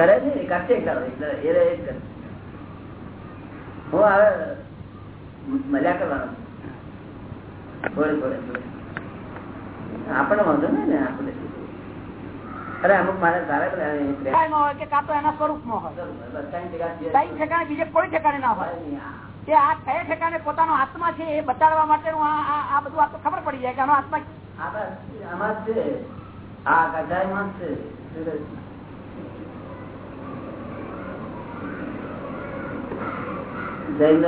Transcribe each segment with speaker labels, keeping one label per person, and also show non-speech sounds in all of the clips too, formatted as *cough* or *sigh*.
Speaker 1: કરે છે કાચે કરો એ રહે જ કરે. હું હવે મજા કરવાનો. થોડે થોડે આપણે વાંધો નહીં ને આપણે. અરે અમુક મારા
Speaker 2: ઠેકાણે કે કાં તો એના સ્વરૂપમાં હોય. કઈ ઠેકાણે બીજે કોઈ ઠેકાણે ના હોય. કે આ કયા ઠેકાણે પોતાનો આત્મા છે એ બતાડવા માટે આ બધું આ ખબર પડી જાય કે આનો આત્મા
Speaker 1: આમાં છે. આ કઢાઈમાં છે. જૈન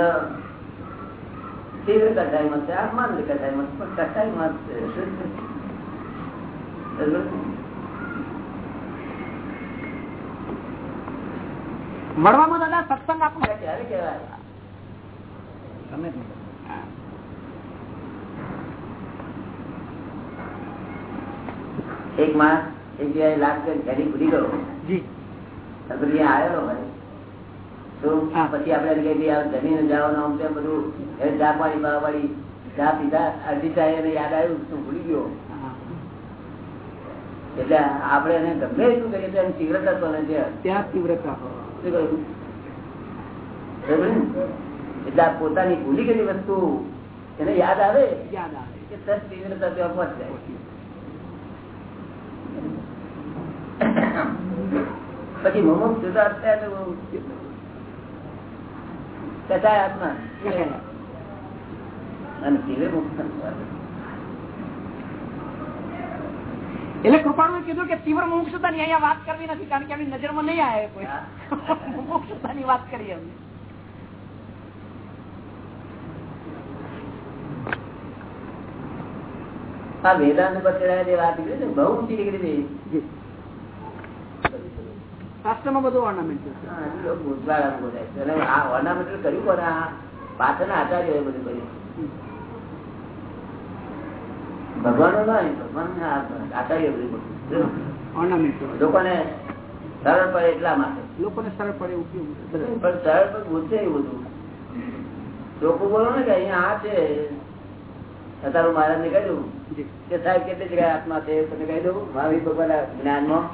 Speaker 1: કઢાઈમાં છે આ માનવી કઢાઈમાં પણ કઢાઈમાં જ
Speaker 2: મળવામાં દાદા સત્સંગ આપણું
Speaker 1: ક્યારે કહેવાય? એક માણસ એક જગ્યાએ લાખ ઘડી ભૂલી ગયો.
Speaker 2: જી.
Speaker 1: આવેલો હોય. પછી આપડે જમીન જવાનું બધું ચા પાણી બા પાણી ચા પીધા અડધી ચા એને યાદ આવ્યું શું ભૂલી ગયો. એટલે આપડે એને ગમે શું કરીએ તો એની તીવ્રતા તો
Speaker 2: ત્યાં તીવ્રતા?
Speaker 1: એટલે પોતાની ભૂલી ગયેલી વસ્તુ એને યાદ આવે?
Speaker 2: યાદ આવે.
Speaker 1: કે તરત તીવ્રતા ત્યાં પહોંચે પછી મોમો જુદા તો કચાય આત્મા અને તીવ્ર મુક્ત.
Speaker 2: એટલે કૃપાણુ કીધું કે તીવ્ર મુમુક્ષુતાની અહીંયા વાત કરવી નથી કારણ કે એમની નજરમાં નહીં આવે કોઈ. ની વાત કરી અમે.
Speaker 1: આ વેદાંત પકડાય જે વાત કરી બહુ ઊંચી નીકળી હતી
Speaker 2: શાસ્ત્રમાં બધું ઓર્નામેન્ટ
Speaker 1: હા, એ લોકો ભૂતવાળા બોલાય છે. આ ornamental કર્યું કોને? આ પાછળના આચાર્ય બધું કર્યું. ભગવાન ભગવાન આચાર્ય બધું કર્યું. લોકોને સરળ પડે એટલા માટે.
Speaker 2: લોકોને સરળ પડે ઉપયોગ
Speaker 1: પણ સરળ પણ બોલશે એ બધું. લોકો બોલો ને કે અહીંયા આ છે. અત્યારે મહારાજ ને કહ્યું કે સાહેબ કેટલી જગ્યાએ આત્મા છે? તમે કહી દઉં મહાવીર ભગવાન જ્ઞાનમાં.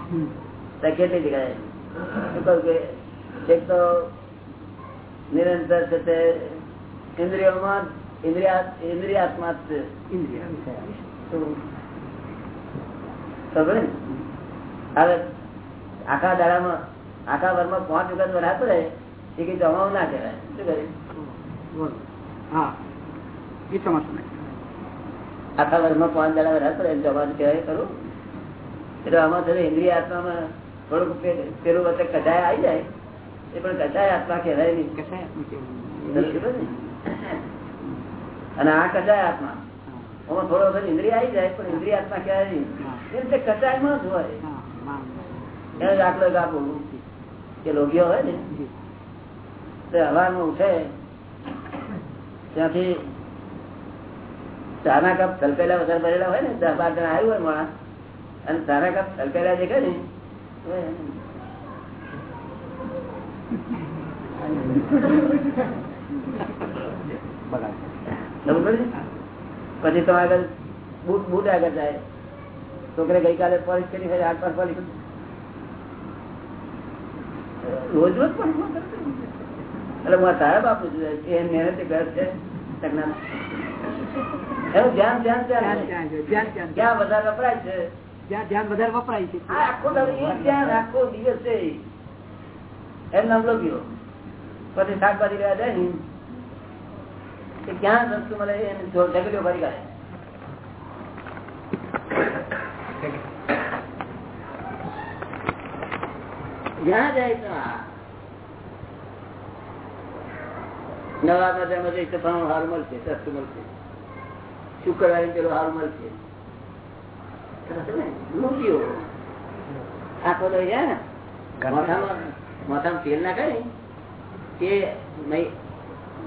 Speaker 1: કેટલી જગ્યાએ? શું કહ્યું કે એક તો નિરંતર છે તે ઇન્દ્રિયોમાં ઇન્દ્રિયા ઇન્દ્રિય જ છે? હવે આખા દાડામાં આખા વરમાં પાંચ વખત વરાતો રહે એ કઈ જમાવું ના કહેવાય શું કરે
Speaker 2: હા એ તમારું
Speaker 1: આખા વર્ષમાં પાંચ દાડા વરાતો રહે જમાવાનું કહેવાય ખરું એટલે આમાં થતું ઇન્દ્રિય આત્મામાં થોડુંક પેલું વચ્ચે કચાય આવી જાય એ પણ કચાય આત્મા કહેવાય નહીં? અને આ કચાય આત્મા આમાં થોડો વખત ઇન્દ્રિય આવી જાય પણ ઇન્દ્રિય આત્મા કહેવાય નહીં. એ રીતે કચાયમાં જ હોય. દાખલો કે લોભીઓ હોય ને
Speaker 2: જી.
Speaker 1: તે હવામાં ઉઠે ત્યાંથી ચાના કપ સલકેલા વધારે ભરેલા હોય ને દસ બાર જણા આવ્યું હોય માણસ અને ચાના કપ સલકેલા જે કહે ને? પછી તો આગળ બુટ બુટ આગળ જાય છોકરે ગઈકાલે પોલીસ કરી હોય આઠ પાંચ પોલીસ રોજ રોજ પણ એટલે હું તારા બાપુ છું એ મહેનત ઘર છે. ધ્યાન ધ્યાન
Speaker 2: ધ્યાન.
Speaker 1: ધ્યાન ક્યાં વધારે વપરાય છે
Speaker 2: જ્યાં ધ્યાન વધારે વપરાય છે.
Speaker 1: આખો ધ્યાન આખો દિવસ. છે એમ નામ ગયો પછી શાકભાજી લેવા જાય ને. ક્યાં સસ્તું મળે એને જો ઢગલીઓ ફરી કાઢે. જ્યાં જાય તો નવા બજારમાં મજા સારું મળશે સસ્તું મળશે. શુક્રવારે પેલું સારું મળશે. લોભીઓ આખો તો જાય ને. મોઢામાં તેલ ના ને કે મય-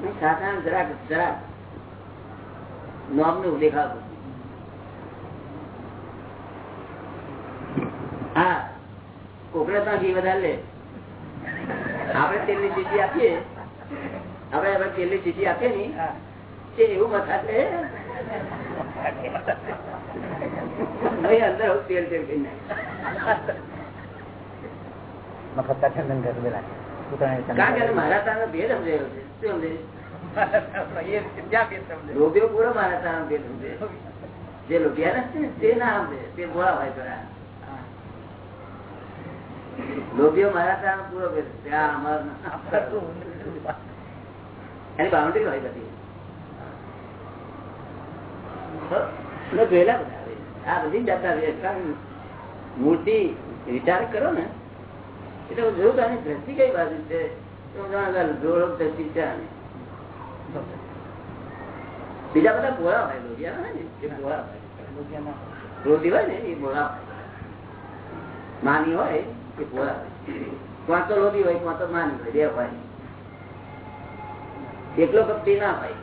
Speaker 1: મય જરાક જરાક નોમનું દેખાતું. હા કોકડે તો ઘી વધારે લે. આપણે તેલની ચીજી આપીએ. આપડે આપડે તેલની ચીજી આપીએ ની તે એવું મથા છે. ભાઈ અંદર આવું તેલ તેલ કરી
Speaker 3: મફત ચંદન કરે પેલા ઉત્તરાયણ ચંદન
Speaker 1: કારણ કે
Speaker 3: કરે.
Speaker 1: મારા તાનો ભેદ સમજાયો છે. શું સમજે
Speaker 3: ત્યાં બે
Speaker 1: પૂરો મારા તાનો ભેદ સમજે જે લોભિયા નથી ને તે ના સમજે તે ભોળા ભાઈ પેલા લોભીઓ મારા તાનો પૂરો ભેદ છે. અમારો એની બાઉન્ડ્રી હોય બધી. જોયેલા બધા. આ બધી જાતના. મૂર્તિ વિચાર કરો ને, એટલે હું જોયું આની દ્રષ્ટિ કઈ બાજુ છે? બીજા બધા ભોળા હોય લોભિયા હોય ને એ ભોળા ક્રોધી હોય ને, એ ભોળા માની હોય એ ભોળા હોય. કોણ તો લોભી હોય કોણ તો માની હોય, બે હોય. એકલો કપટી ના હોય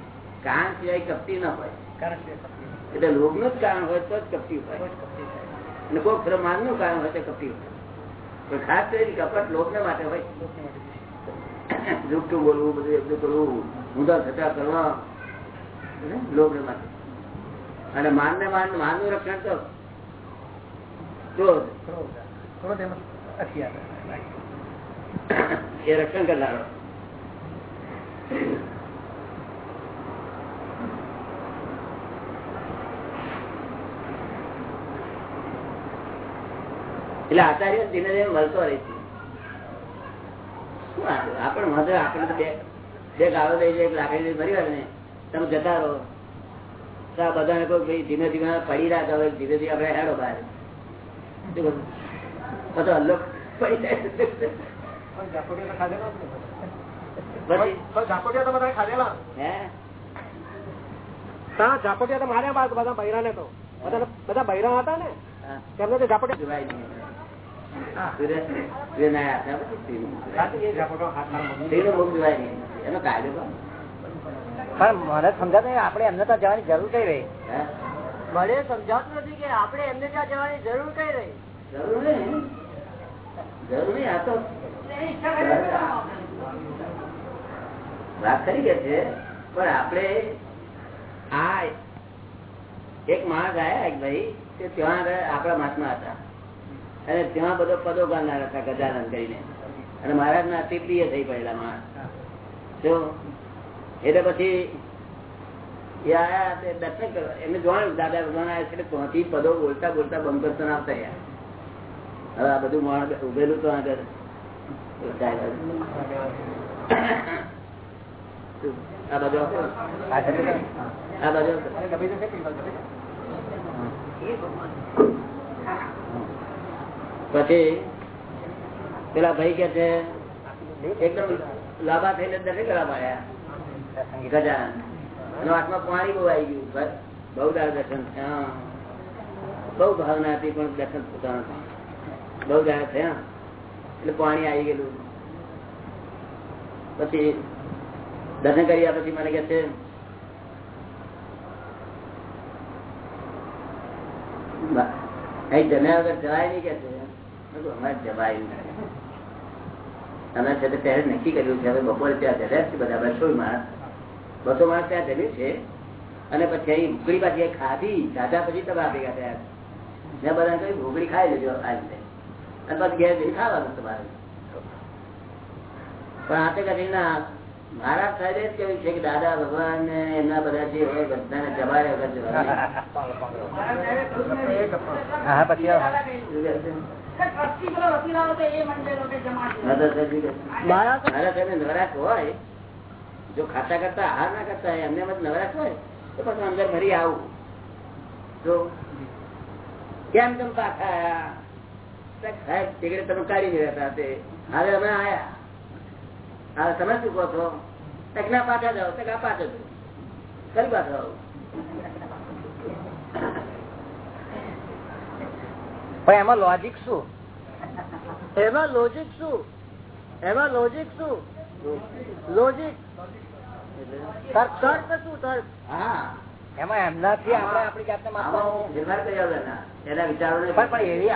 Speaker 1: કાન સિવાય કપટી ના હોય.
Speaker 3: કારણ.
Speaker 1: એટલે લોભનું જ કારણ હોય તો જ કપટી
Speaker 3: થાય.
Speaker 1: અને કોઈ પ્રમાણનું કારણ હોય તો કપટી ઉપાય પણ ખાસ કરીને કપટ લોભ ને માટે હોય જુઠ્ઠું બોલવું બધું એટલું કરવું ઊંધા થતા કરવા? લોભ ને માટે. અને માન ને માન માનનું રક્ષણ તો. એ રક્ષણ કરનારો. એટલે આચાર્ય ધીમે ધીમે મળતો રહે છે? આપણે મધર આપણે તો બે બે ગાળો લઈ જાય ભરી હોય ને તમે જતા રહો. તો આ બધાને કોઈ ભાઈ ધીમે ધીમે પડી રહ્યા હોય ધીમે ધીમે આપણે હેડો બહાર. કહું? બધો. હલ્લો પડી જાય.
Speaker 3: બધા બધા બૈરા હતા ને. તેમને તો મને સમજાતું નહીં, આપડે એમને ત્યાં જવાની જરૂર કઈ રહી? મને સમજાતું નથી કે આપડે એમને ત્યાં જવાની જરૂર કઈ રહી?
Speaker 1: જરૂર નહીં. જરૂર નહીં. આ તો વાત કરી કે છે પણ આપણે આ એક માણસ આયા એક ભાઈ તે ત્યાં આપણા માથમાં હતા. અને ત્યાં બધો પદો ગાનાર હતા ગજાનંદ કરીને. અને મહારાજ ના અતિ પ્રિય થઈ પડેલા માણસ. જો એટલે પછી એ આયા તે દર્શન કરો એમને જોવાનું દાદા ભગવાન આવ્યા છે એટલે ત્યાંથી પદો બોલતા બોલતા બંકર્ષણ આવતા યાર હવે આ બધું માણસ ઉભેલું તો આગળ. આ બાજુ આ બાજુ. પછી પેલા ભાઈ કે છે એકદમ લાભા થઈને દર્શન કરવા માંડ્યા હાથમાં પાણી બહુ આવી ગયું. બહુ દાર દર્શન બહુ ભાવના હતી, પણ દર્શન પોતાના બહુ દાર થયા. એટલે પાણી આવી ગયેલું. પછી દર્શન કર્યા પછી મને કે છે જમ્યા વગર જવાય નહીં કે છે? અમે છે તે પહેલે નક્કી કર્યું છે હવે બપોરે ત્યાં જમ્યા છે બધા બસો માણસ. બસો માણસ ત્યાં જમ્યું છે અને પછી અહીં ભૂગળી પાછી ખાધી ખાધા પછી તમે આપી ગયા ત્યાં મેં બધાને કહ્યું ભૂગળી ખાઈ લેજો આ રીતે અને પછી ઘેર જઈને ખાવાનું તમારે. પણ આ તે કરી ના મારા સાહેબે જ કેવું છે કે દાદા ભગવાન ને એમના બધા જે હોય બધાને જવાય વગર જવાય
Speaker 3: હા પછી આવો. મારા
Speaker 1: મારા સાહેબને નવરાશ હોય જો ખાતા કરતા આહાર ના કરતા હોય એમને નવરાશ હોય તો પછી અંદર ભરી આવું. તો કેમ તમે પાછા તમે કાઢી ગયા હતા તે. હવે અમે આયા. હવે તમે શું કહો છો? ના પાછા જાઓ તો આ પાછા જાઓ. કરી પાછા આવો.
Speaker 3: પણ એમાં લોજિક *laughs* શું? એમાં લોજિક શું? એમાં લોજિક શું? લોજિક તર્ક તર્ક શું તર્ક?
Speaker 1: હા.
Speaker 3: એમાં એમનાથી આપણે જાતને માપવાનું એવી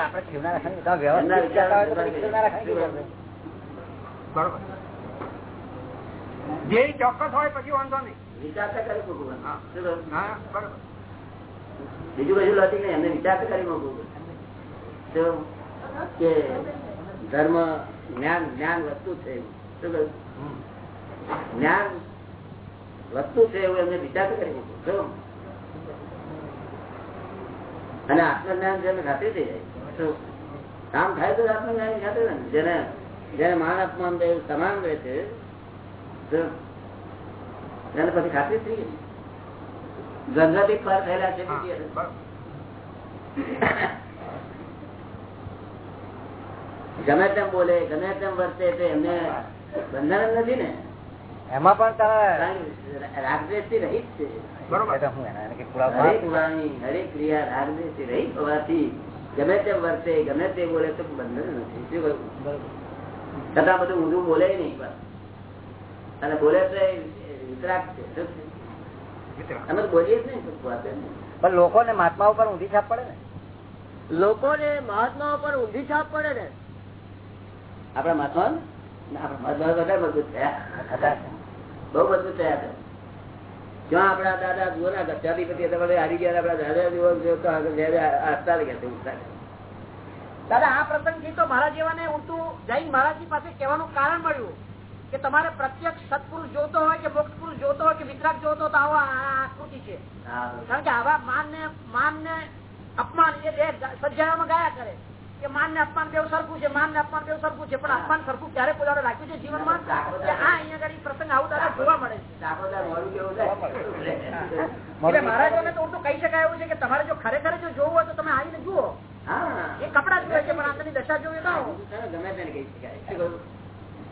Speaker 3: રાખવાની નથી.
Speaker 2: બરોબર. ધ્યેય ચોક્કસ હોય પછી વાંધો નહીં.
Speaker 1: વિચાર તો કરી મૂકવું બીજું કશું લોજિક નહીં એમને વિચાર તો કરી મૂકવું કે ધર્મ જ્ઞાન જ્ઞાન વસ્તુ છે? જ્ઞાન વસ્તુ છે એવું એમને વિચાર કરી અને આત્મજ્ઞાન જેને ખાતરી થઈ જાય? કામ થાય તો આત્મજ્ઞાન ને જેને જેને માન અપમાન સમાન રહે છે? એને પછી ખાતરી થઈ ગઈ ગંગાથી પર થયેલા છે. ગમે તેમ બોલે ગમે તેમ વર્તે તો એમને બંધન નથી ને.
Speaker 3: એમાં પણ તમે
Speaker 1: રાગદ્વેષથી રહિત છે.
Speaker 3: એ તો હું એના- એને કે પુરાવો
Speaker 1: હરેક ક્રિયા રાગદ્વેષથી હોવાથી ગમે તેમ વર્તે ગમે તે બોલે તો બંધન નથી. શું કહ્યું? છતાં બધું ઊંધું બોલે નહીં પણ. અને બોલે તો છે અમે બોલીએ જ નહીં જ.
Speaker 3: પણ લોકોને મહાત્મા ઉપર ઊંધી છાપ પડે ને?
Speaker 4: લોકોને મહાત્મા ઉપર ઊંધી છાપ પડે ને?
Speaker 1: આપણા મહાત્મા આપણા મહાત્મા મજબૂત થયા. બહુ મજબૂત થયા છે જ્યાં આપણા દાદા જુઓ ના ગચ્છાધિપતિ હારી ગયા આપણા દાદા જુઓ જો તો આગળ જયારે આસ્થા લઈ ગયા
Speaker 2: દાદા આ પ્રસંગથી તો મારા જેવાને ઉલટું જૈન મહારાજજી પાસે કહેવાનું કારણ મળ્યું કે તમારે પ્રત્યક્ષ સત્પુરુષ જોતો હોય કે મોક્ષ પુરુષ જોતો હોય કે વિતરાક જોતો હોય તો આવો આકૃતિ છે. કારણ કે આવા માન ને માન ને અપમાન એ ગયા ગાયા કરે. કે માન ને અપમાન દેવ સરખું છે માન ને અપમાન દેવ સરખું છે, પણ અપમાન સરખું ક્યારે પોતાને રાખ્યું છે જીવનમાં? કે આ અહીંયા આગળ પ્રસંગ આવું દાદા જોવા મળે છે. મહારાજો મહારાજોને તો કહી શકાય એવું છે કે તમારે જો ખરેખર જો જોવું હોય તો તમે આવીને જુઓ. એ કપડા જોવે છે, પણ અંદરની દશા જોવે ના
Speaker 1: ગમે તેને કહી શકાય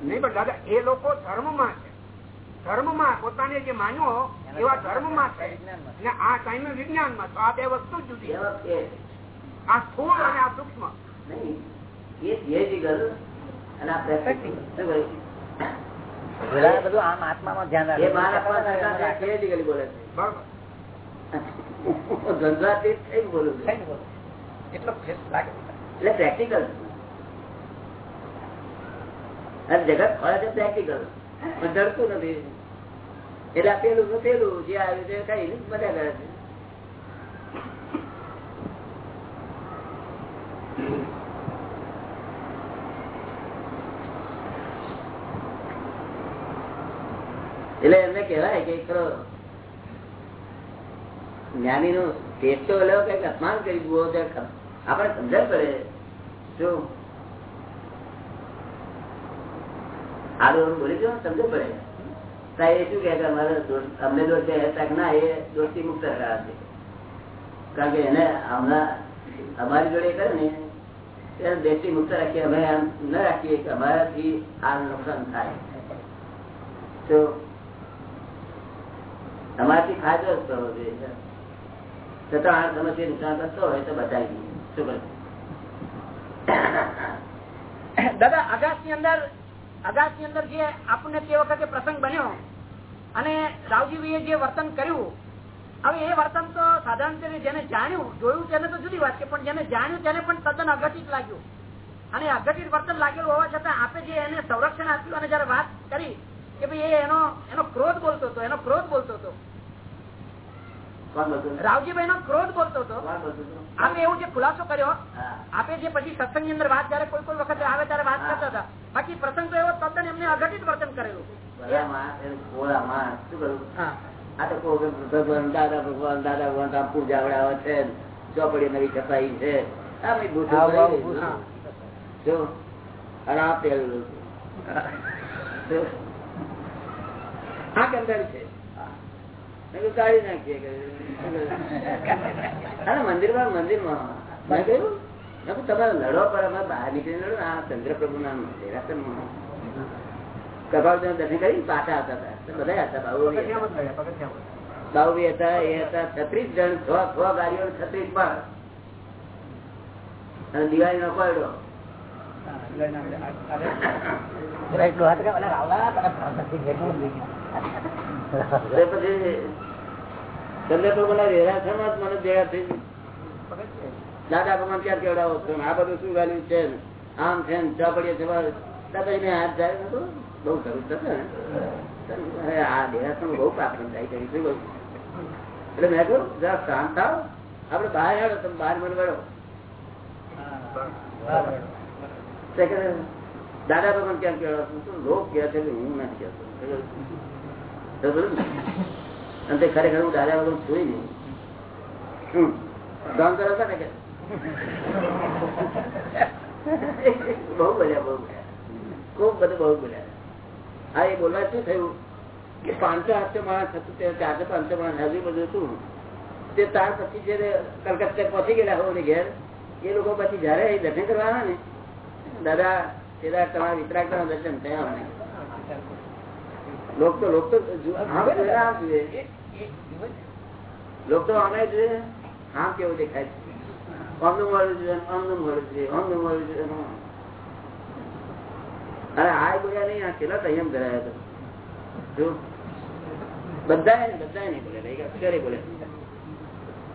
Speaker 5: નહીં, પણ દાદા, એ લોકો ધર્મમાં છે. ધર્મમાં પોતાને જે માન્યો, એવા ધર્મમાં છે. આ આ ટાઈમે વિજ્ઞાનમાં તો આ બે વસ્તુ જુદી આ સ્થૂળ અને આ સૂક્ષ્મ.
Speaker 1: એ theoretical અને આ practical. શું
Speaker 3: બધું આમ આત્મામાં ધ્યાન
Speaker 1: એ માન અપમાન
Speaker 3: રાખે
Speaker 1: કરતા તે બોલે છે.
Speaker 5: બરોબર.
Speaker 1: હું ધંધાતીત બોલું
Speaker 3: એટલો લાગે.
Speaker 1: એટલે પ્રેક્ટિકલ અને જગત ફળે છે પ્રેક્ટિકલ પણ ડરતું નથી. એટલે પેલું નું પેલું જે આવ્યું છે કઈ મજા કરે છે. એટલે એમને કેવાય કે જ્ઞાની નું ટેસ્ટ લેવો કંઈક અપમાન કરી હોય આપણે સમજણ પડે. શું? આડું બોલી દો સમજ પડે. એ શું કે અમારે અમને દોષ છે ના, એ દોસ્તી મુક્ત કરાવે છે કારણ કે એને હમણાં અમારી જોડે કરે ને ત્યારે દેશી મુક્ત રાખીએ અમે આમ ન રાખીએ કે અમારાથી આ નુકસાન થાય. તો અમારાથી ખાજો જ કરવો જોઈએ છતાં આ સમસ્યા નુકસાન કરતો હોય તો બચાવી શું કહે
Speaker 2: દાદા અગાસની અંદર અગાસની અંદર જે આપણને તે વખતે પ્રસંગ બન્યો અને રાવજીભાઈએ જે વર્તન કર્યું, હવે એ વર્તન તો સાધારણ જેને જાણ્યું, જોયું તેને તો જુદી વાત છે, પણ જેને જાણ્યું તેને પણ તદ્દન અઘટિત લાગ્યું. અને અઘટિત વર્તન લાગેલું હોવા છતાં આપે જે એને સંરક્ષણ આપ્યું અને જયારે વાત કરી કે ભાઈ એનો એનો ક્રોધ બોલતો હતો, એનો ક્રોધ બોલતો હતો રાવજીભાઈ નો ક્રોધ બોલતો હતો? આપે એવું જે ખુલાસો કર્યો આપે જે પછી સત્સંગની અંદર વાત જયારે કોઈ કોઈ વખતે આવે ત્યારે વાત કરતા હતા. બાકી પ્રસંગ તો એવો તદ્દન એમને અઘટિત વર્તન કરેલું.
Speaker 1: આ તો ભગવાન દાદા ભગવાન દાદા ભગવાન છે. ચોપડી નવી છપાઈ છે. જો અને આ પેલું *laughs* આ કંદર છે. કાઢી નાખીએ મંદિરમાં મંદિરમાં મેં કહ્યું મેં તમારે લડો પર અમે બહાર નીકળી લડો આ ચંદ્રપ્રભુ ના દેરાસરમાં કપાળદેવ દર્શન કરી પાછા હતા બધા હતા બાબુ બાબુ હતા એ હતા છત્રીસ જણ છ છ ગાડીઓ છત્રીસ પણ અને દિવાળી નો કોયડો
Speaker 3: એટલું હાથ કે રાવલા
Speaker 1: દાદા ક્યાં કેવડાવો છો? છે? છે છે. છે એટલે મેં કહ્યું શાંત થાવ આપડે બહાર હેડો, તમે બહાર મને વળો. દાદા ભગવાન કેમ કેવા લોક કહે છે હું નથી કહેતો? અને તે ખરેખર હું ડાર્યા વગર જોઈ નહીં. શું? કરો ને કે? બહુ બોલ્યા બહુ બોલ્યા. ખૂબ બધું બહુ બોલ્યા. હા, એ બોલવા શું થયું? કે પાંચસો આઠસો માણસ હતું, તે ચારસો પાંચસો માણસ હજુ બધું હતું. તે ત્યાર પછી જયારે કલકત્તા પહોંચી ગયેલા હોય ઘેર, એ લોકો પછી જયારે દર્શન કરવા ને, દાદા તેરા તમારા વિતરાગ દર્શન થયા અમને લોક તો લોક તો જુ- લોક તો અમે જોઈએ. આમ કેવું દેખાય છે? આમનું મળવું જોઈએ આમનું મળવું જોઈએ આમનું મળવું જોઈએ અરે આ બોલ્યા નહીં આ કેટલા સંયમ ધરાયા હતા જો. બધા બધા નહીં બોલે એક અક્ષરે બોલે.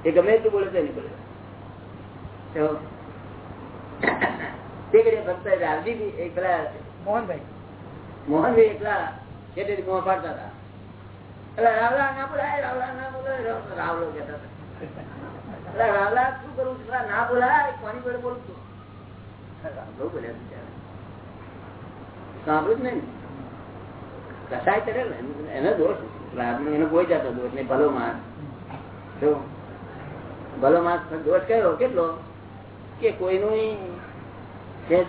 Speaker 1: એ ગમે એટલું બોલે તો નહીં બોલે. તો તે ઘડીએ ભક્ત બી એક
Speaker 2: મોહનભાઈ.
Speaker 1: મોહનભાઈ એકલા છેટેથી મોં પાડતા હતા. એટલે રાવલા ના બોલાય, રાવલા ના બોલાય રાવ- રાવલો કેતા હતા. એટલે ભલો માણસ. જો, ભલો માણસ દોષ કયો? કેટલો? કે કોઈનું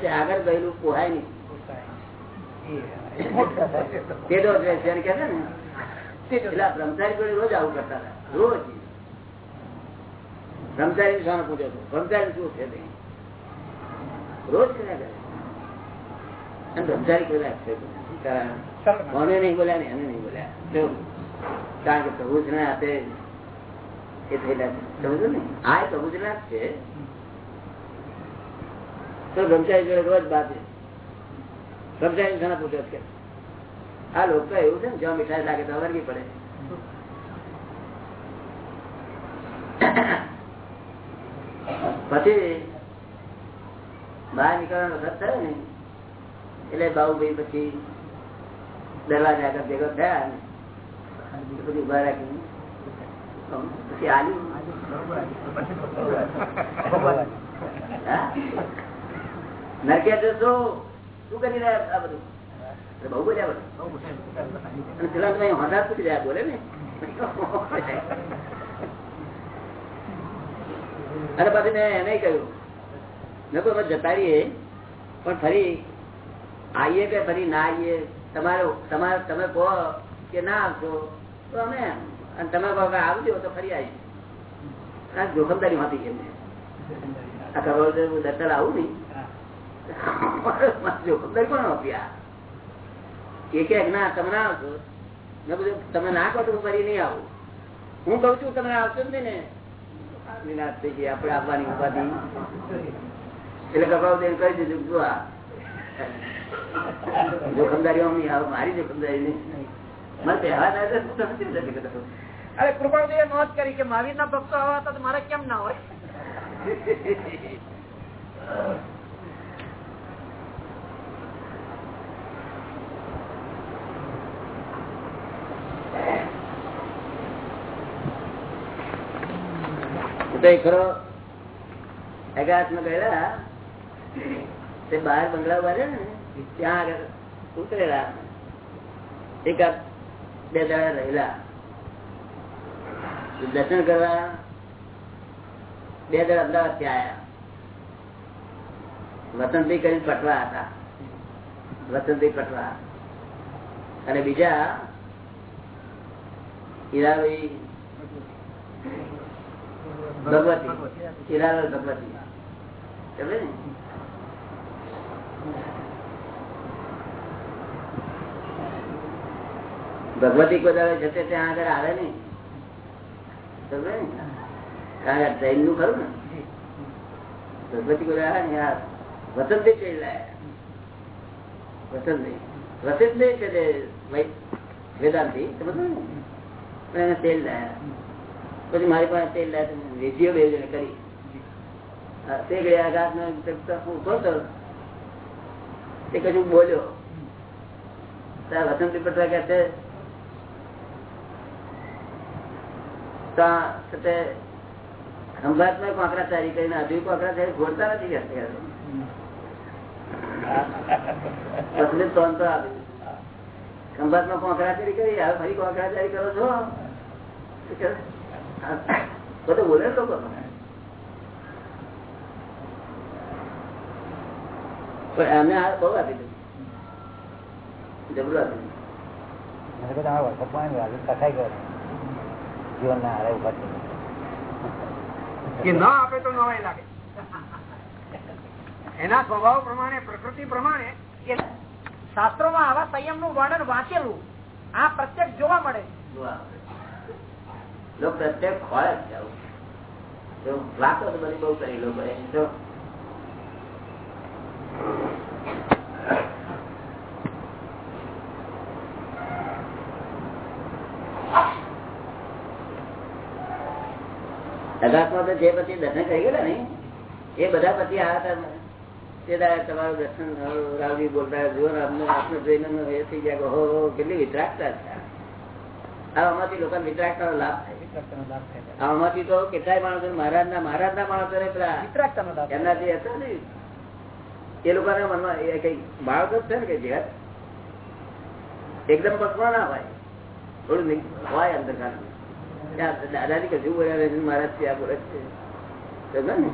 Speaker 1: આગળ ગયેલું પોહાય નહીં. તે દોષ રહે કહે છે ને બ્રહ્મચારી જોડે રોજ આવું કરતા હતા. રોજ. બ્રહ્મચારી શાને પૂછ્યો હતો બ્રહ્મચારી શું છે રોજ કર્યા કરે. અને બ્રહ્મચારી બોલ્યા રાખશે નહીં બોલ્યા ને એને નહીં બોલ્યા? જો, કારણ કે પ્રભુજના હાથે એ થયેલા છે. સમજો ને? આ એ જ ના છે. તો બ્રહ્મચારી જોડે રોજ બાદ બ્રહ્મચારી શાને પૂછ્યો છે આ લોકો એવું છે ને જ્યાં મીઠાઈ લાગે તો વર્ગી પડે. પછી બહાર નીકળવાનો વખત થયો ને, એટલે બાહુભાઈ પછી દરવાજા આગળ ભેગો થયા ને પછી ઊભા રાખી પછી આલી નરકે જશો? શું કરી રહ્યા બધું? બહુ બોલ્યા બોલે ને. અને પણ ફરી આવીએ કે ફરી ના આવીએ તમારે તમારે, તમે કહો કે ના આવશો તો અમે અને તમે કહો કે આવજો તો ફરી આવીશું. જોખમદારી હતી એમને. આ કરોડ દત્તર આવું નહીં. તમે ના કહો તો ફરી નહીં આવું હું કઉ છું તમે આવશો ને વિનાશ થઈ ગઈ આપડે આવવાની ઉપાધિ એટલે કપાવ દઈને કહી દીધું જો આ જોખમદારી મારી જોખમદારી નહીં મારે પહેલા થાય તો હું નથી નથી કરતો.
Speaker 2: અરે કૃપાળુદેવે નોંધ કરી કે મહાવીર ના ભક્તો આવા હતા મારે કેમ ના હોય
Speaker 1: હું ખરો? એગાસમાં ગયેલા તે બહાર બંગલા ઊભા ને, ત્યાં આગળ ઉતરેલા. એકાદ બે દાડા રહેલા. દર્શન કરવા બે દાડા અમદાવાદથી આવ્યા વસંતભાઈ કરીને પટવા હતા. વસંતભાઈ પટવા. અને બીજા હીરાભાઈ ભગવતી. હીરાલાલ ભગવતી. ભગવતી કોઈ જશે ત્યાં આગળ આવે નઈ સમજે ને? કારણ કે જૈનનું ખરું ને? ભગવતી કોઈ આવે ને યાર વસંતભાઈ ચડી લાયા વસંતભાઈ વસંતભાઈ છે તે વૈ- વેદાંતિ. સમજ ને? પણ એને તેલ લાયા પછી મારી પાસે તેલ લાયા વેચીઓ બે જણે કરી. હા, તે ગયા આઘાત નો હું ઊભો હતો તે કશું બોલ્યો. ત્યાં વસંત પટવા કે છે ત્યાં છે તે ખંભાતમાં કોંકરાચારી કરીને હજુ કોંકરાચારી ઘોડતા નથી કે પછી તો અંતર આપી ખંભાતમાં કોંકરાચારી કરી હવે ફરી કોંકરાચારી કરો છો? શું કરે? હા. બધું બોલે લોકો પણ એમને આ બહુ આપી દીધું. જબરું આપી દીધું.
Speaker 5: ના આપે તો નવાઈ લાગે. એના સ્વભાવ પ્રમાણે પ્રકૃતિ પ્રમાણે શાસ્ત્રો
Speaker 2: શાસ્ત્રોમાં આવા સંયમનું વર્ણન વાંચેલું આ પ્રત્યક્ષ જોવા મળે.
Speaker 1: જોવા. લોકો પ્રત્યેક ખોળે જ છે આવું. જો વાતો તો બધી બહુ કરી લોકોએ. જો અગાસમાં તો જે પછી દર્શન કરી ગયેલા ને એ બધા પછી આવ્યા હતા તે દાડે તમારું દર્શન રાવજી બોલતા જુઓ ને આપને આપને જોઈને એ થઈ ગયા કે હો હો, કેટલી વિતરાગતા છે આમાંથી લોકો વિતરાગતા લાભ થાય. આમાંથી તો કેટલાય માણસો મહારાજ ના મહારાજ ના માણસો ને પેલા.
Speaker 2: વિતરાગતાનો લાભ.
Speaker 1: એમના જે હતા ને. એ લોકોના મનમાં કઈ બાળક જ છે ને કે જે એકદમ પકવા ના હોય. થોડું હોય અંદર દાદાજી કજુ બોલ્યા નથી મહારાજ ત્યાં બોલે છે. ને?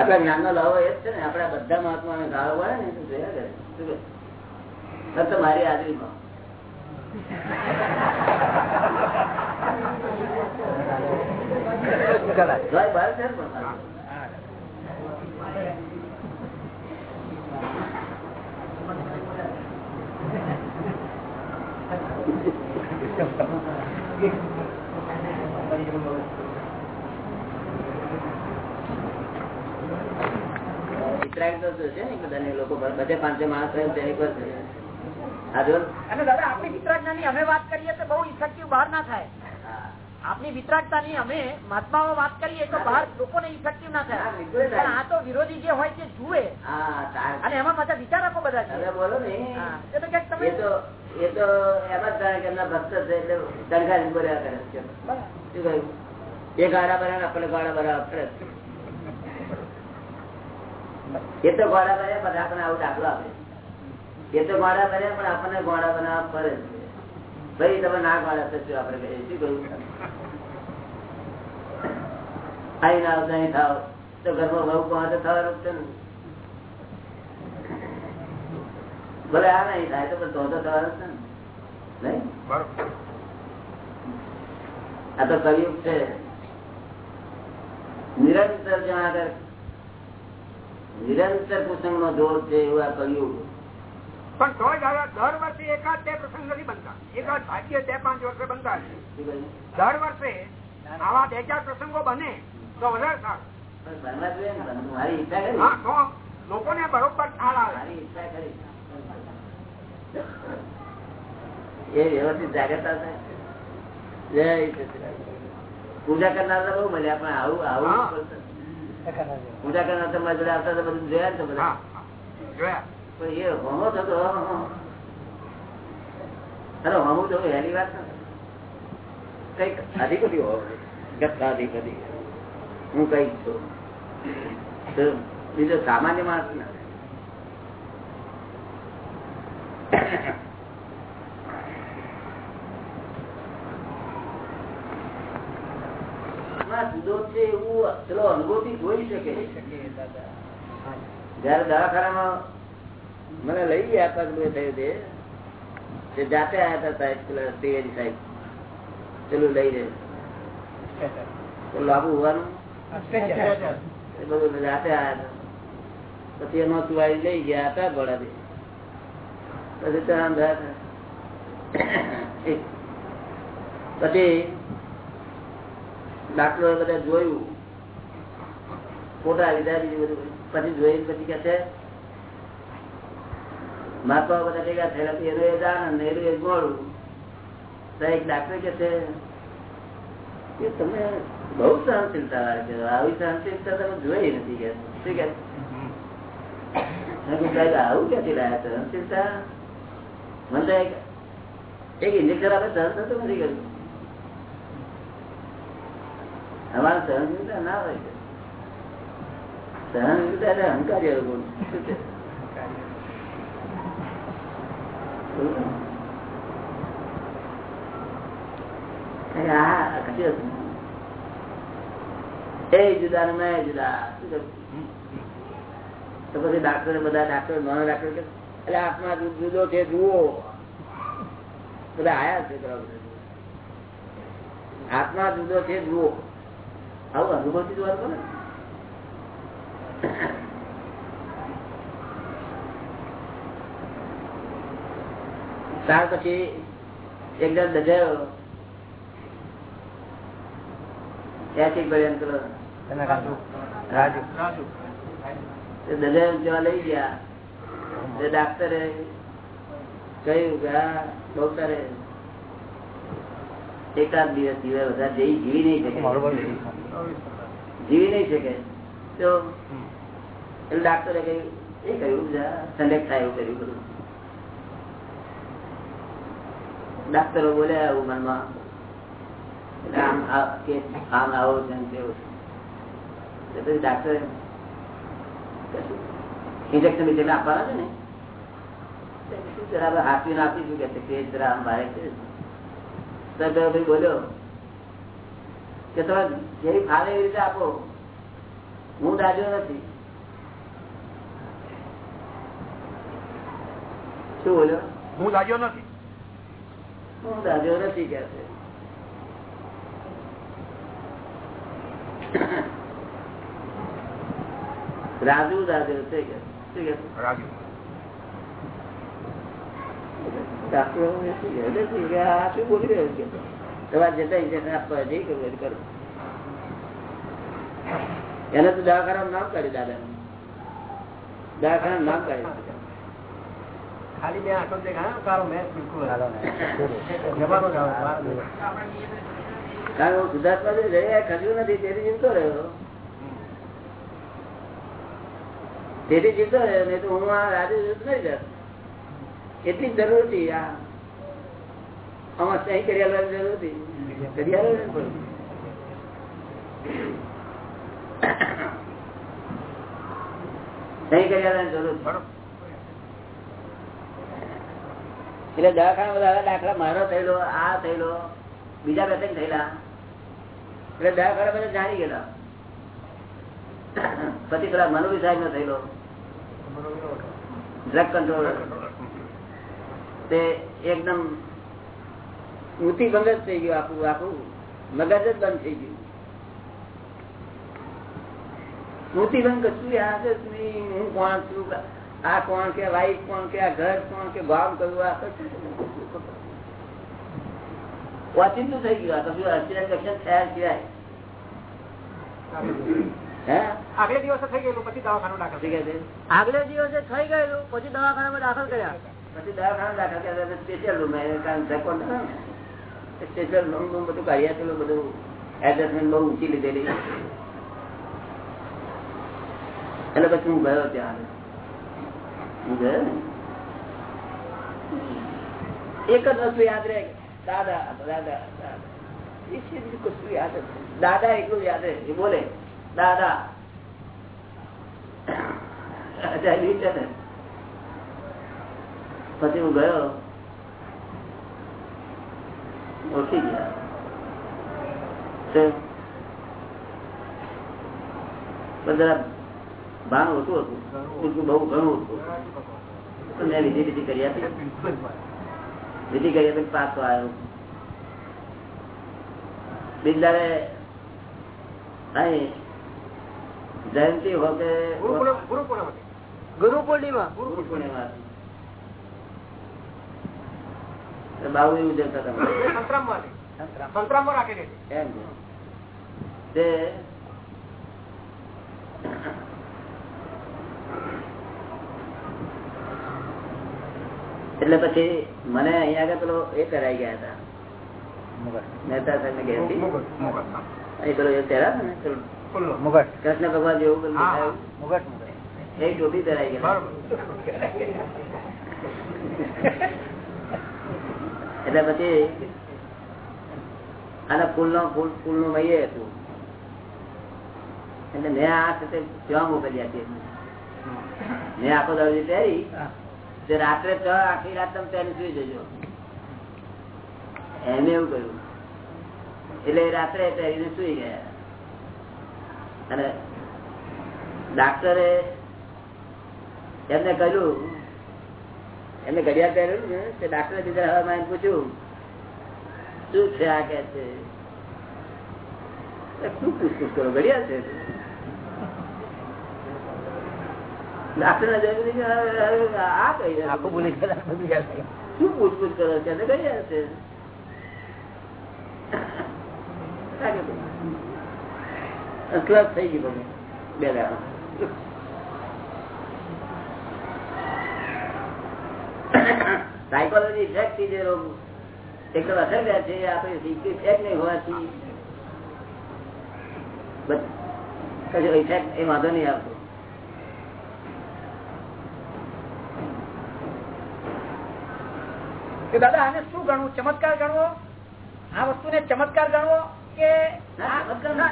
Speaker 1: આપડા જ્ઞાન નો લાવો એ જ છે ને. આપડા બધા મહાત્મા ગાળો હોય ને જોયા કરે. શું કહે? ફક્ત મારી હાજરીમાં. વિતરાગ તો છે ને બધાને લોકો, બધા પાંચે માણસ રહે તેની પર
Speaker 2: અને દાદા આપણી વિતરાગતાની અમે વાત કરીએ તો બહુ ઇફેક્ટિવ બહાર ના થાય. આપની અમે મહાત્માઓ વાત કરીએ તો બહાર લોકોને ઇફેક્ટિવ ના થાય. આ તો વિરોધી જે હોય તે જુએ. અને એમાં બધા વિચાર આપો બધા
Speaker 1: તમે બોલો ને.
Speaker 2: તમે
Speaker 1: એ તો એ તો એમ જ કારણ કે એમના ભક્ત છે એટલે દરગાહ બોલ્યા કરે છે. શું કહ્યું? એ ગાડા બનાવે આપણે ગાડા આપણે એ તો ગોળા બન્યા પણ આપણને આવું દાખલો આપે. એ તો ગોળા બને પણ આપણને ગોળા બનાવવા છે. ભાઈ, તમે ના ગોળા થશો આપણે કહીએ? શું કહ્યું? આઈ ના અહીં થાવ. તો ઘરમાં બહુ કોણ થવાનું છે ભલે આ નહીં થાય તો પણ તો તો થવાનું છે ને. નહીં? આ તો કયું છે. નિરંતર જ્યાં આગળ નિરંતર કુસંગ નો જોર છે એવું આ કલયુગ
Speaker 5: પણ તો દર વર્ષે એકાદ બે પ્રસંગ નથી બનતા. એકાદ ભાગ્ય બે પાંચ વર્ષે બનતા? દર વર્ષે આવા બે ચાર પ્રસંગો બને તો વધારે સારું. હા તો લોકોને બરોબર ખ્યાલ આવે.
Speaker 1: એ વ્યવસ્થિત જાગ્રતા પૂજા કરનાર તો બહુ મળ્યા પણ આવું આવું પૂજા કરનાર તમારા જોડે આવતા બધું જોયા ને તો બધા.
Speaker 5: જોયા.
Speaker 1: પણ એ હોમો થતો અરે હોમું તો એની વાત કંઈક અધિપતિ ગત્તાધિપતિ હું કંઈક છું. બીજો સામાન્ય માણસ ના. એવું પેલો અનુભવથી જોઈ શકે. જયારે દવાખાનામાં મને લઈ ગયા પગલું થયું તે જાતે પેલા લઈ લઈ ગયા હતા પછી ત્યાં. પછી ડાક્ટરો બધા જોયું. ફોટા લીધા, બીજું બધું. પછી જોઈ પછી કે છે મહાત્મા બધા ભેગા થયેલા એનું એ જાણ એનું એ ગોળું. એક ડાક્ટર કે છે, કે તમે બહુ સહનશીલતા છો. આવી સહનશીલતા તમે જોઈ નથી કે, શું કે? આવું ક્યાંથી લાયા? સહનશીલતા? મને એક એક આપણે સહન થતું નથી ગયું અમારે સહનશીલતા ના હોય સહનશીલતા એટલે અહંકારી ગુણ શું છે? ને બધા ડાક્ટર નાના એટલે આત્મા જુદો છે, જુઓ. બધા આયા છે આત્મા જુદો છે, જુઓ. આવું અનુભવથી જોવાનું બોલે ત્યાર પછી એક જણ દજાયો. ત્યાંથી તે દજાયો જેવા લઈ ગયા. ડાક્ટરે કહ્યું કે આ ડોક્ટરે એકાદ દિવસ દિવસ બધા જઈ જીવી નહીં શકે. જીવી. નહીં શકે. તો એટલે ડાક્ટરે કહ્યું એ કહ્યું સિલેક્ટ થાય એવું કર્યું બધું. ડાક્ટરો બોલ્યા એવું મનમાં આમ ભારે છે તો ભાઈ બોલ્યો, કે તમે જેવી ફાવે એવી રીતે આપો. હું રાજ્યો નથી. શું બોલ્યો?
Speaker 5: હું રાજ્યો નથી.
Speaker 1: હું દાજ્યો નથી કે છે. રાજુ દાજ્યો છે કે શું કે?
Speaker 5: રાજુ.
Speaker 1: એને તો દવાખાનાનું નામ કાઢ્યું દાદા દવાખાના નામ કાઢ્યું.
Speaker 2: ખાલી બે આંખો દેખાય કારો મેચ બિલકુલ.
Speaker 1: કારણ હું રહ્યા ખજ્યું નથી, તેથી જીવતો રહ્યો તેથી જીવતો રહ્યો, નહીં તો હું આ રાજુ નહીં જાત એટલી જરૂર હતી આ આમાં સહી કરી જરૂર હતી કરી. સહી કરી જરૂર. એટલે દવાખાના બધા દાખલા મારો થયેલો, આ થયેલો, બીજા બે ત્રણ થયેલા. એટલે દવાખાના બધા જાણી ગયેલા. પછી પેલા મનોવી સાહેબ નો થયેલો. ડ્રગ કંટ્રોલ તે એકદમ ઊંચી બંધ જ થઈ ગયું આખું આખું મગજ જ બંધ થઈ ગયું. ઊંચી બંધ કશું હું કોણ છું? આ કોણ કે વાઈફ કોણ કે આ ઘર કોણ કે ગામ કયું આ ઓચિંતું થઈ ગયું. આ કશું accident accident થયા સિવાય?
Speaker 2: આગલે દિવસે થઈ ગયેલું પછી દવાખાનું દાખલ
Speaker 4: આગલે દિવસે થઈ ગયેલું પછી દવાખાનામાં દાખલ કર્યા.
Speaker 1: પછી દવાખાના દાખલ કર્યા સ્પેશિયલ રૂમ કારણ ધક્કો સ્પેશિયલ રૂમ રૂમ બધું કાઢ્યા પેલું બધું એડજસ્ટમેન્ટ બહુ ઊંચી લીધેલી. એટલે પછી હું ગયો ત્યાં એક જ વસ્તુ યાદ રહે દાદા દાદા દાદા. યાદ દાદા એટલું યાદ રહે બોલે, દાદા. પછી હું ગયો. ઓળખી ગયા. જરા ભાન ઓછું હતું. બહુ ઘણું હતું. મેં વિધિ વિધિ કરી આપી. વિધિ કરી આપી પાછો આવ્યો. અહીં જયંતિ વખતે
Speaker 5: ગુરુ
Speaker 4: પૂર્ણિમા
Speaker 1: ગુરુ પૂર્ણિમા. તો બાબુ એવું જતા તમે
Speaker 5: હતી. સંતરામમાં રાખેલી હતી.
Speaker 1: એમ છે. તે એટલે પછી મને અહીંયા આગળ પેલો એ કરાઈ ગયા હતા. મહેતા સાહેબ ને પેલો એ પહેરા કૃષ્ણ ભગવાન જેવું.
Speaker 3: મુગટ
Speaker 1: એ ટોપી પહેરાઈ ગયા એટલે પછી આના ફૂલ નો ફૂલ ફૂલનું મહીએ હતું. એટલે મેં આ સાથે ત્યાં મોકલી આપી મેં આખો દાડી તૈયારી રાત્રે છ, આખી રાત તમે તેને સુઈ જજો. એને એવું કહ્યું એટલે રાત્રે પહેરીને સુઈ ગયા. અને ડાક્ટરે એમને કહ્યું, એમને ઘડિયાળ પહેર્યું ને, તે ડાક્ટરે બીજા હવામાં પૂછ્યું, શું છે આ કે છે? શું પૂછપુછ કરો. ઘડિયાળ છે ડાક્ટર ને જોયું કે આ કઈ
Speaker 3: આખું ભૂલી ગયા બધું યાદ થઈ ગયું.
Speaker 1: શું પૂછપૂછ કરો છે? હશે છે. થઈ ગયું બધું બે સાયકોલોજી ઇફેક્ટથી જે રોગ એક અસર ગયા છે આપણે ઇફેક્ટ નહીં હોવાથી. ઇફેક્ટ એ વાંધો નહીં આવતો.
Speaker 2: કે દાદા આને શું ગણવું? ચમત્કાર ગણવો? આ વસ્તુને ચમત્કાર ગણવો કે આ- ના,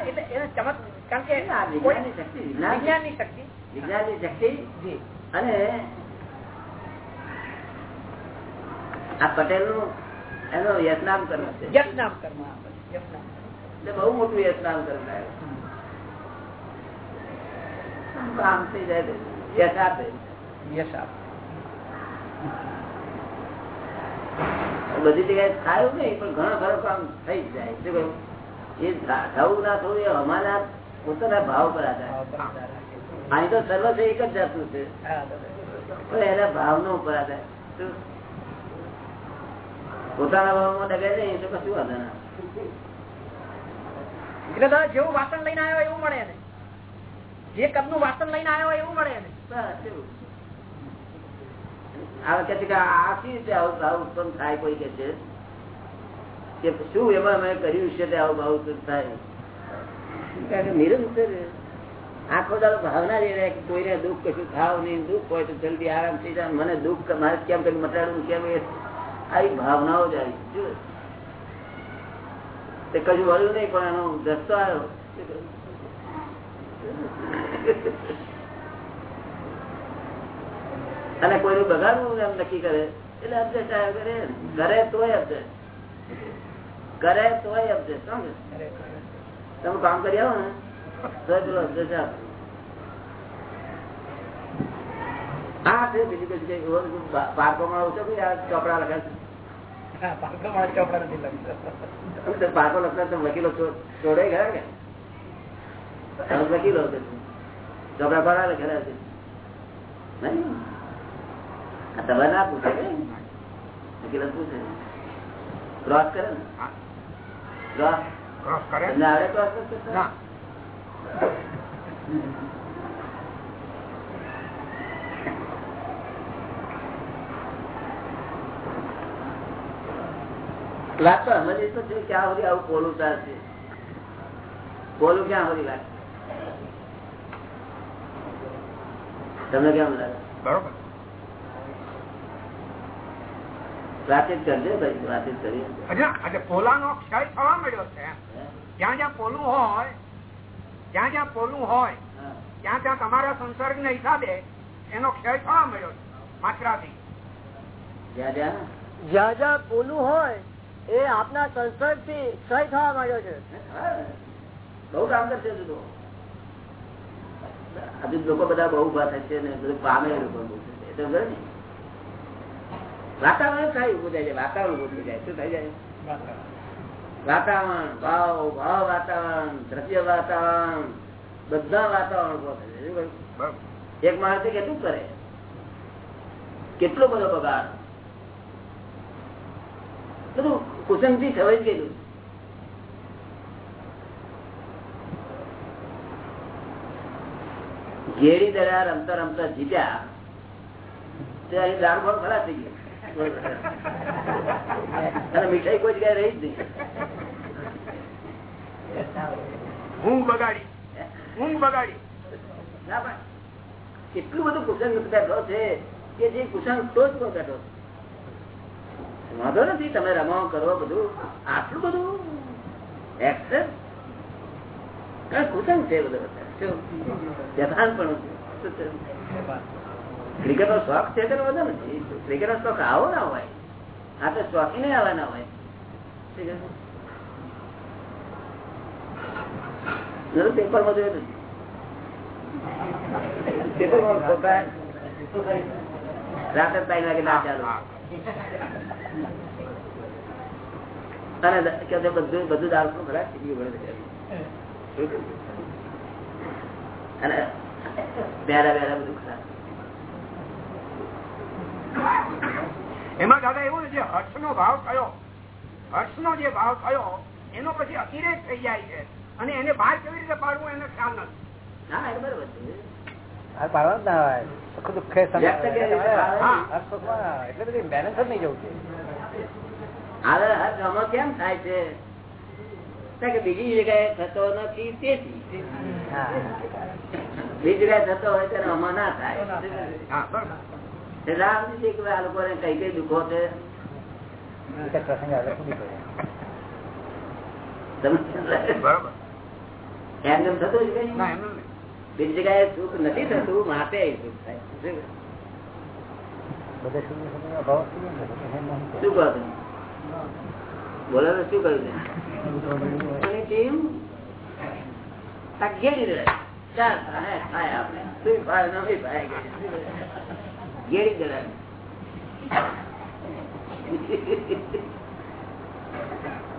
Speaker 2: પટેલનું એનો
Speaker 1: યજ્ઞામ કર્મ છે.
Speaker 2: યજ્ઞામ કરવા કર્મ
Speaker 1: બહુ મોટું યજ્ઞામ કર્મ આમ થઈ જાય યશ આપે.
Speaker 2: યશ આપ.
Speaker 1: બધી જગ્યાએ થાય નહીં પણ ઘણો ખરો કામ થઈ જાય શું કહ્યું? એ થવું ના થવું એ અમારા પોતાના ભાવ પર આધાર અહીં તો સર્વસ્વ એક જ જાતનું છે. પણ એના ભાવનો ઉપર આધાર? પોતાના ભાવમાં ડગે નહીં તો કશું વાંધો ના
Speaker 2: એટલે દાદા જેવું વાસણ લઈને આવ્યો એવું મળે ને જે કદનું વાસણ લઈને આવ્યો એવું મળે ને
Speaker 1: બસ એવું. આ કે આ શી આવું ભાવ ઉત્પન્ન થાય કોઈ કે છે? કે શું એમાં અમે કર્યું છે તે આવું ભાવ ઉત્પન્ન થાય? નિરંતર આખો દાડો ભાવના જ રહ્યા રહે, કે કોઈને દુઃખ કશું થાવ નહીં, દુઃખ હોય તો જલ્દી આરામ થઈ જાય. મને દુઃખ મારે કેમ કરી મટાડવું, કેમ એ આવી ભાવનાઓ જ આવી? તે કશું વળ્યું નહીં, પણ એનો રસ્તો આવ્યો. અને કોઈનું બગાડવું એમ નક્કી કરે એટલે અબજેક્ટ કરે કરે તોય અબજેક્ટ કરે તોય સમજે તમે કામ કરી આવો ને તો પેલો આવે હા છે બીજું કઈ એવો પાર્કોમાં આવું છે આ ચોપડા લખે છે
Speaker 2: હા, પાલકોમાં ચોપડા નથી લખતો.
Speaker 1: અમે તો પાર્કો લખતા તમે વકીલો છોડે ગયા કે વકીલો. ચોપડા કોના લખેલા છે નહીં? આ તમે ના પૂછે પૂછે ક્રોસ કરે ને? ક્રોસ
Speaker 5: ક્રોસ કરે?
Speaker 1: આવડે ક્રોસ
Speaker 5: ના.
Speaker 1: વાત તો સમજી તો છે ક્યાં સુધી આવું પોલું ચાલશે પોલું ક્યાં સુધી લાગે? તમને કેમ લાગે?
Speaker 5: બરોબર.
Speaker 1: વાતચીત કરજે ભાઈ વાતચીત
Speaker 5: કરી પોલાનો ક્ષય થવા મળ્યો છે. જ્યાં જ્યાં પોલું હોય જ્યાં જ્યાં પોલું હોય ત્યાં ત્યાં તમારા સંસર્ગ ને હિસાબે એનો ક્ષય થવા મળ્યો છે માત્રાથી
Speaker 1: જ્યાં જ્યાં?
Speaker 4: જ્યાં જ્યાં પોલું હોય એ આપના સંસર્ગથી ક્ષય થવા માંડ્યો છે.
Speaker 1: બહુ કામ કરશે હજુ લોકો બધા બહુ ઊભા થશે ને બધું પામે લોકો બહુ એ તો ખરું ને વાતાવરણ થાય ઉભું થાય છે. વાતાવરણ ઉભું જાય. શું થઈ જાય? વાતાવરણ ભાવ ભાવ વાતાવરણ દ્રવ્ય વાતાવરણ બધા વાતાવરણ ઊભો થાય છે. એક માણસ કેટલું કરે? કેટલો બધો બગાડ? બધું કુસંગથી થવાઈ જ ગયેલું. ઘેરી દડા રમતા રમતા જીત્યા. ત્યારે દાળ ખરાબ થઈ ગયો. અને મીઠાઈ કોઈ જગ્યાએ રહી જ નહીં.
Speaker 5: ઊંઘ બગાડી. ઊંઘ બગાડી.
Speaker 1: ના પણ કેટલું બધું કુસંગ બેઠો છે કે જે કુસંગ તો જ કોઈ બેઠો વાંધો નથી તમે રમાવ કરો બધું. આટલું બધું? એક્સેસ કુસંગ છે બધું? અત્યારે. યથાર્થપણું છે. ક્રિકેટ નો શોખ છે તેનો વધુ ક્રિકેટ નો શોખ આવો ના હોય. આ તો શોખી નહીં આવવાના હોય. પેપરમાં જોયું પેપર વાગે ના ચાલુ. બધું બધું દારૂ ખરા શીખી અને બેરા બેરા બધું ખરા.
Speaker 5: એમાં દાદા એવું જે હર્ષ નો ભાવ થયો હર્ષ નો જે ભાવ થયો એનો પછી અતિરેક થઈ જાય છે. અને એને બહાર કેવી રીતે પાડવું એને ખ્યાલ નથી.
Speaker 1: બીજી જગ્યાએ થતો નથી તેથી. બીજી જગ્યાએ થતો હોય ત્યારે આમાં ના થાય. છે કે આ લોકોને કઈ કઈ દુઃખો છે. બીજી જગ્યાએ સુખ નથી થતું માટે સુખ થાય. શું? કહો બોલો શું કહ્યું ટીમ આપણે. ઘેરી દે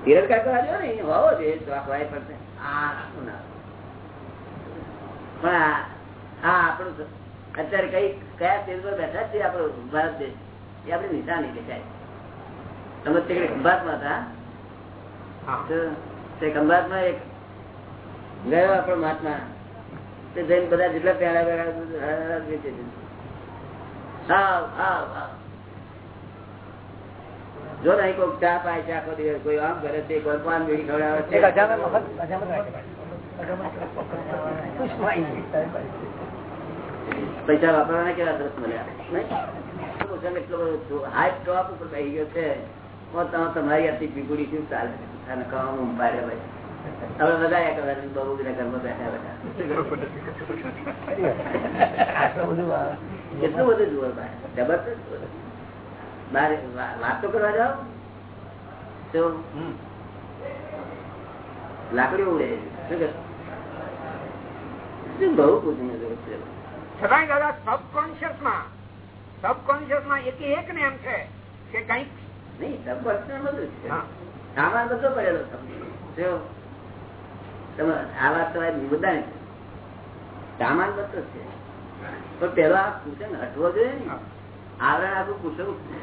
Speaker 1: તિરસ્કાર કરવા ને હોવો જોઈએ પણ આ શું ના પણ આ આ આપણું અત્યારે કઈ કયા સ્ટેજ પર બેઠા છે આપણો ભારત દેશ એ આપણી નિશાની દેખાય. તમે તે ખંભાતમાં હતા.
Speaker 5: હા.
Speaker 1: તો ખંભાતમાં એક ગયો આપણો મહાત્મા. તે જઈને બધા જેટલા પ્યારા પ્યારા વેચે છે આવ આવ આવ. જો નહીં કોઈ ચા પાય છે આખો દિવસ કોઈ આમ કરે છે કોઈ પાન બીડી ખવડાવે
Speaker 3: એક
Speaker 1: છે.
Speaker 3: અજામે મફત અજામત રાખે ખુશમાં આવી ગઈ.
Speaker 1: પૈસા વાપરવાના કેવા સરસ મળ્યા નહીં? ઓછામાં એટલો બધો હાઈ ટોપ ઉપર બેસી ગયો છે. હું તમે તમારી આટલી પીગુડી શું ચાલે? અને કામ પાડે ભાઈ. હવે વધારે કરવાની બહુ બધા ઘરમાં બેઠા બેઠા.
Speaker 3: આટલું બધું આ
Speaker 1: કેટલું બધું જુઓ જબરદસ્ત. બાર વા- કરવા જાઓ. તો લાકડી ઉડે. શું બહુ પૂછવું
Speaker 5: છતાંય દાદા સબકોન્શિયસમાં સબકોન્શિયસમાં એક એક ને એમ છે કે કંઈક
Speaker 1: નહીં સબકોન્શિયસ બધું છે.
Speaker 5: હા.
Speaker 1: સામાન બધો પડેલો જો તમે આ વાત તો મુદ્દા સામાન બધો જ છે. પણ પેલો આ કુશન હટવો જોઈએ ને. આવરણ આખું કુશન.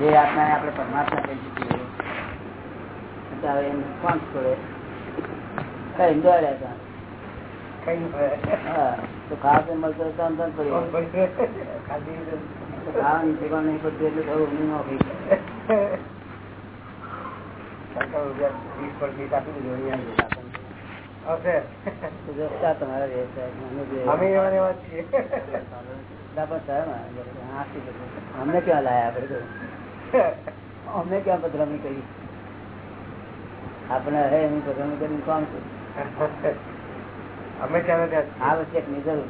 Speaker 1: જે આત્મા આપણે પરમાત્મા કહી શકીએ. એમ કોણ છોડે કઈ દોડ્યા હતા? હા. તો ખાવા પીવા મળતો હતો અંતર પડ્યો તો ખાવાની ઠેકાણ નહીં પડતું એટલે થોડું ઊંઘ ન થઈ તો રસ્તા તમારા વ્યવસાય અમે જે રસ્તા પર થયા ને, હાંસી બધું. અમને ક્યાં લાયા આપણે તો? અમને ક્યાં પધરામણી કરી? આપણે હે એની પધરામણી કરીને કોણ છે?
Speaker 3: અમે ત્યારે ત્યાં
Speaker 1: આવશ્યકની જરૂર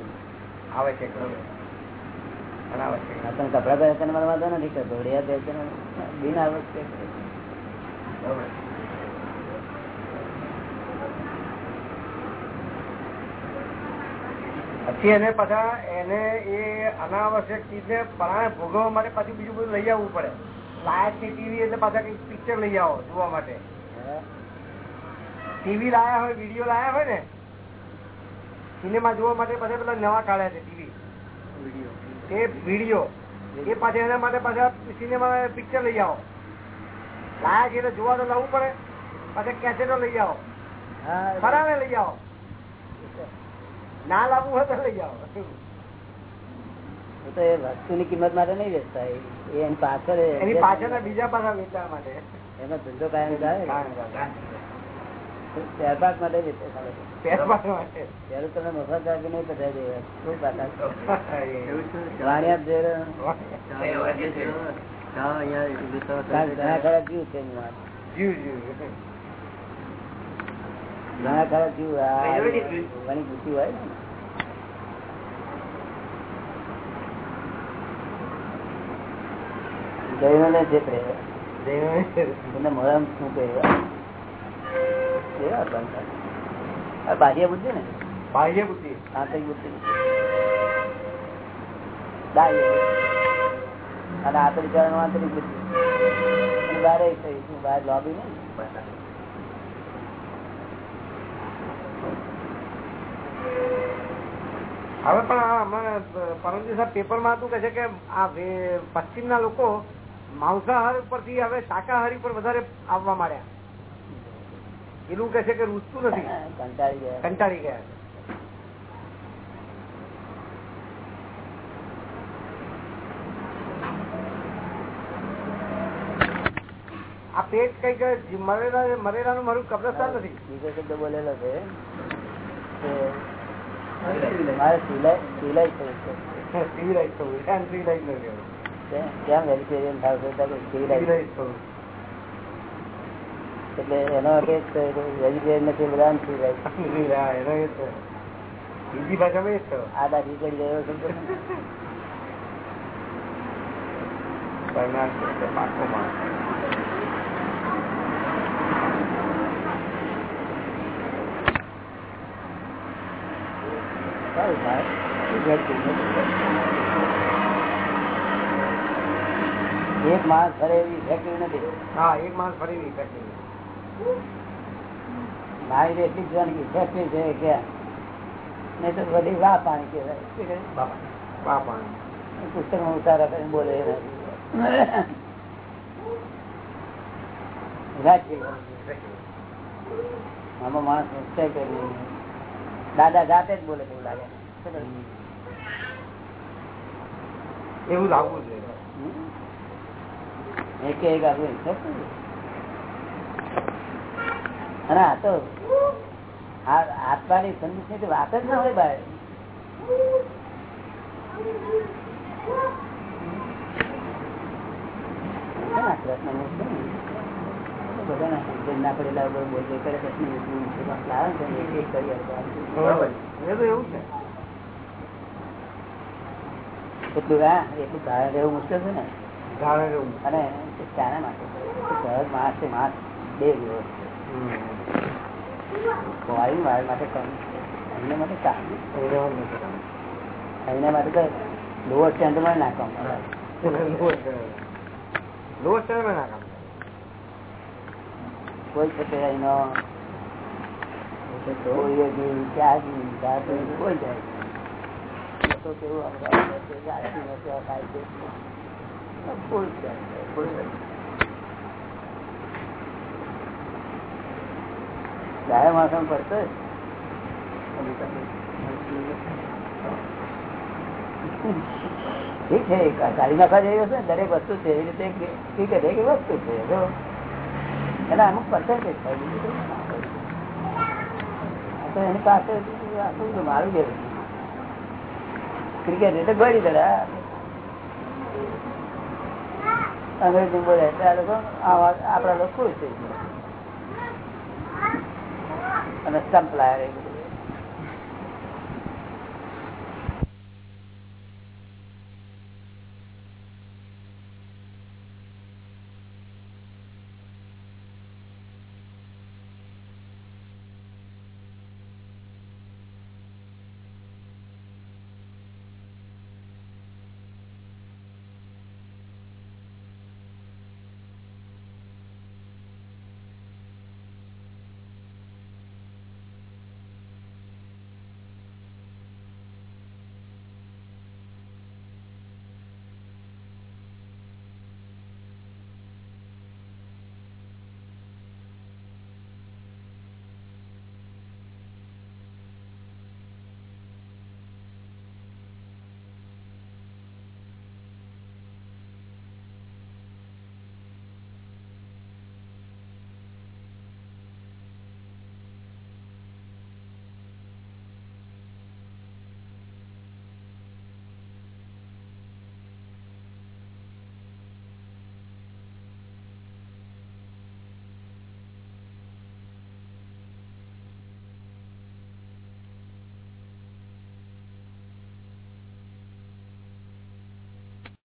Speaker 3: આવશ્યક
Speaker 1: કપડા પહેરે તને વાંધો નથી કરતો બિન આવશ્યક.
Speaker 3: પછી એને પાછા એને એ અનાવશ્યક ચીજ ને પ્રાણ ભોગવવા માટે પાછું બીજું બધું લઈ આવવું પડે. લાયકની ટીવી એટલે પાછા કંઈક પિક્ચર લઈ આવો જોવા માટે. ટીવી લાયા હોય વીડિયો લાયા હોય ને સિનેમા જોવા માટે પાછા પેલા નવા કાઢ્યા છે ટીવી. એ વીડિયો. એ પાછા એના માટે પાછા સિનેમા પિક્ચર લઈ આવો. લાયા છે એટલે જોવા તો લાવવું પડે. પાછા કેસેટો લઈ આવો. ફરાવે લઈ આવો. ના લાવવું હોય તો લઈ આવો.
Speaker 1: તો એ વસ્તુની કિંમત માટે નહીં વેચતા એની પાછળ
Speaker 3: એની પાછળ બીજા પાછા વેચવા માટે.
Speaker 1: એનો ધંધો કાયમ જાય ત્યારબાદ માટે ત્યારે તમે મફત આપી નહીં પધારી દેવા. જીવ છે ઘણા ખરા જીવ ઘણી બુદ્ધિ હોય ને. જે છેતરે. એને મોઢામાં શું કહે? કેવા બાહ્ય બુદ્ધિ ને?
Speaker 5: બાહ્ય બુદ્ધિ.
Speaker 1: આંતરિક બુદ્ધિ. અને આંતરિક કારણ આંતરિક બુદ્ધિ. બારે થઈ. બહાર લોબી નહીં?
Speaker 5: હવે પણ હમણાં પરમજી સાહેબ પેપરમાં હતું કે છે કે આ પશ્ચિમના લોકો માંસાહાર પરથી હવે શાકાહારી પર વધારે આવવા માંડ્યા. એનું કે છે કે રૂચતું નથી.
Speaker 1: કંટાળી ગયા.
Speaker 5: કંટાળી ગયા આ પેટ કંઈક મરેલા નું મારું કબ્રસ્તાન નથી.
Speaker 1: બીજો શબ્દ બોલેલો છે મારે સિલાઈ
Speaker 5: થવું *laughs* છે?
Speaker 1: કેમ? વેજીટેરિયન થાવ છે? સિલાઈ
Speaker 5: થવું
Speaker 1: એટલે એનો અર્થ એ જ વેજીટેરિયન નથી બધા
Speaker 5: બીજી ભાષામાં એ જ
Speaker 1: આ દાખી કરી ગયો એક માણસ ફરે એવી ફેક્ટરી નથી.
Speaker 5: હા એક માણસ ફરી એવી શકે
Speaker 1: મારી એટલી જોવાની ફેક્ટરી છે કે નહીં તો બધી વાહ પાણી કહેવાય. કહે? પુસ્તકમાં ઉતારા કરીને બોલે આમાં માણસ નિશ્ચય કરી દાદા જાતે જ બોલે એવું લાગે.
Speaker 5: એવું લાગવું જોઈએ?
Speaker 1: એક એક આપણું. અને આ તો આત્માની સંદેશની વાત જ ના હોય ને. પડેલા કરે
Speaker 5: તો એવું છે.
Speaker 1: એટલું હા એટલું ધારણ રહેવું મુશ્કેલ છે ને?
Speaker 5: ધારણ રહેવું
Speaker 1: અને શાના માટે? સહજ માણસ છે માણસ બે દિવસ. વાયુ વાયુ માટે કામ એના માટે કામ એના માટે તો લોઅર સ્ટેન્ડર્ડમાં ના કામ
Speaker 5: લોસ ટાઈમે ના કામ
Speaker 1: કોઈ છે એનો કોઈ જીવ ક્યાં જીવ ક્યાં કોઈ જાય. તો કેવું આપણે છે. આટલી ગાય માસમ પડતો ઠીક છે કાઢી નાખવા જેવી હશે દરેક વસ્તુ છે, એવી રીતે ઠીક છે એક વસ્તુ છે, જો. એના અમુક પર્સન્ટેજ તો એની પાસે બધું મારું જેવું ક્રિકેટ એટલે ગળી દે અંગ્રેજી બોલે એટલે આ લોકો આપણા લોકો ખુશ થઈ ગયા અને સ્ટમ્પ લાયા એ બધું